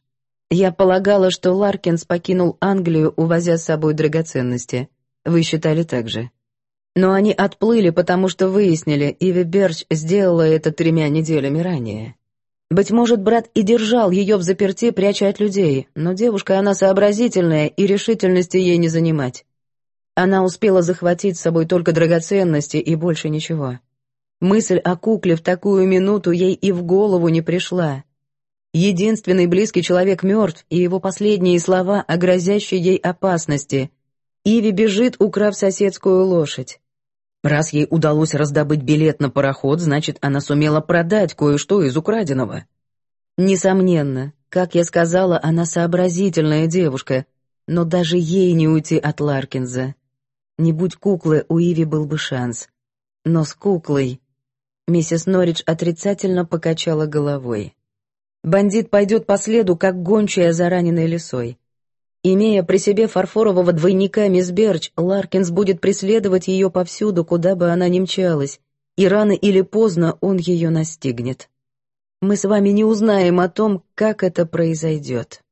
A: «Я полагала, что Ларкинс покинул Англию, увозя с собой драгоценности. Вы считали так же?» Но они отплыли, потому что выяснили, Иви Берч сделала это тремя неделями ранее. Быть может, брат и держал ее в заперти, пряча от людей, но девушка она сообразительная, и решительности ей не занимать. Она успела захватить с собой только драгоценности и больше ничего. Мысль о кукле в такую минуту ей и в голову не пришла. Единственный близкий человек мертв, и его последние слова о грозящей ей опасности. Иви бежит, украв соседскую лошадь. Раз ей удалось раздобыть билет на пароход, значит, она сумела продать кое-что из украденного. Несомненно, как я сказала, она сообразительная девушка, но даже ей не уйти от Ларкинза. Не будь куклы, у Иви был бы шанс. Но с куклой... Миссис Норридж отрицательно покачала головой. Бандит пойдет по следу, как гончая за раненой лисой. Имея при себе фарфорового двойника мисс Берч, Ларкинс будет преследовать ее повсюду, куда бы она ни мчалась, и рано или поздно он ее настигнет. Мы с вами не узнаем о том, как это произойдет.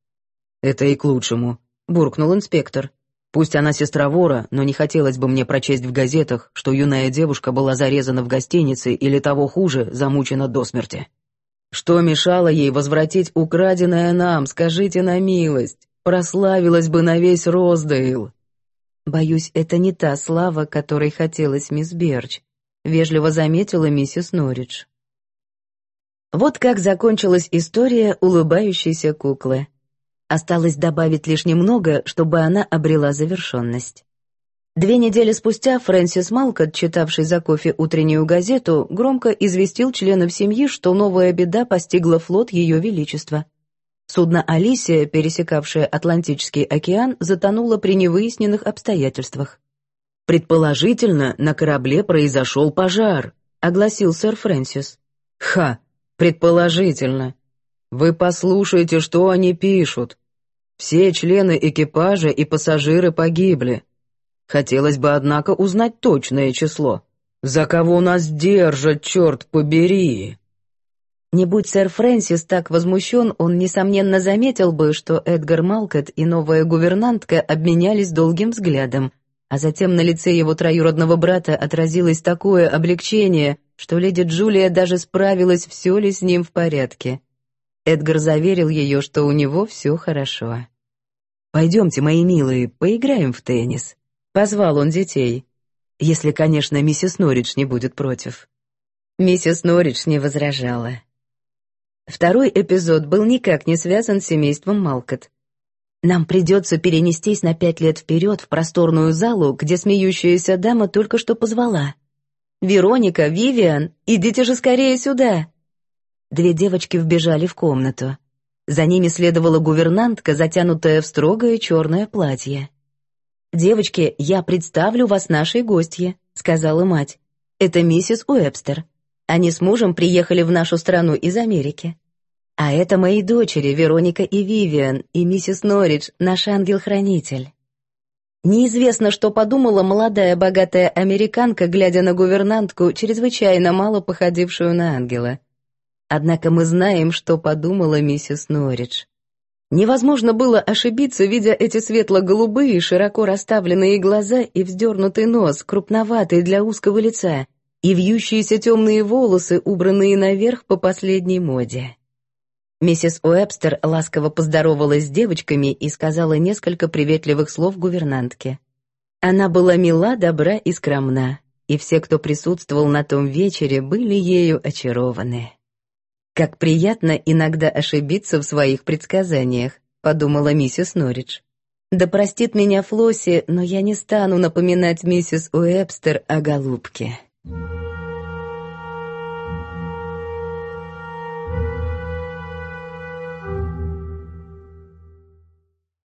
B: «Это и к лучшему», — буркнул инспектор. «Пусть она сестра вора, но не хотелось бы мне прочесть в газетах, что юная девушка была зарезана в гостинице или того хуже, замучена до смерти. Что мешало ей возвратить украденное нам, скажите на милость?» Прославилась бы на весь Роздейл.
A: Боюсь, это не та слава, которой хотелось мисс Берч, вежливо заметила миссис Норридж. Вот как закончилась история улыбающейся куклы. Осталось добавить лишь немного, чтобы она обрела завершенность. Две недели спустя Фрэнсис Малкот, читавший за кофе утреннюю газету, громко известил членов семьи, что новая беда постигла флот Ее Величества — Судно «Алисия», пересекавшее Атлантический океан, затонуло при невыясненных обстоятельствах.
B: «Предположительно, на корабле произошел пожар», — огласил сэр Фрэнсис. «Ха, предположительно. Вы послушайте, что они пишут. Все члены экипажа и пассажиры погибли. Хотелось бы, однако, узнать точное число. За кого нас держат, черт побери!»
A: Не будь сэр Фрэнсис так возмущен, он, несомненно, заметил бы, что Эдгар Малкет и новая гувернантка обменялись долгим взглядом, а затем на лице его троюродного брата отразилось такое облегчение, что леди Джулия даже справилась, все ли с ним в порядке. Эдгар заверил ее, что у него все хорошо.
B: «Пойдемте, мои милые, поиграем в теннис», — позвал он детей. «Если, конечно, миссис Норридж не будет против».
A: Миссис Норридж не возражала. Второй эпизод был никак не связан с семейством Малкот. Нам придется перенестись на пять лет вперед в просторную залу, где смеющаяся дама только что позвала. «Вероника, Вивиан, идите же скорее сюда!» Две девочки вбежали в комнату. За ними следовала гувернантка, затянутая в строгое черное платье. «Девочки, я представлю вас нашей гостье», — сказала мать. «Это миссис Уэбстер. Они с мужем приехали в нашу страну из Америки. А это мои дочери, Вероника и Вивиан, и миссис Норридж, наш ангел-хранитель. Неизвестно, что подумала молодая богатая американка, глядя на гувернантку, чрезвычайно мало походившую на ангела. Однако мы знаем, что подумала миссис Норридж. Невозможно было ошибиться, видя эти светло-голубые, широко расставленные глаза и вздернутый нос, крупноватый для узкого лица, и вьющиеся темные волосы, убранные наверх по последней моде. Миссис Уэбстер ласково поздоровалась с девочками и сказала несколько приветливых слов гувернантке. Она была мила, добра и скромна, и все, кто присутствовал на том вечере, были ею очарованы. «Как приятно иногда ошибиться в своих предсказаниях», — подумала миссис Норридж. «Да простит меня Флосси, но я не стану напоминать миссис Уэбстер о голубке».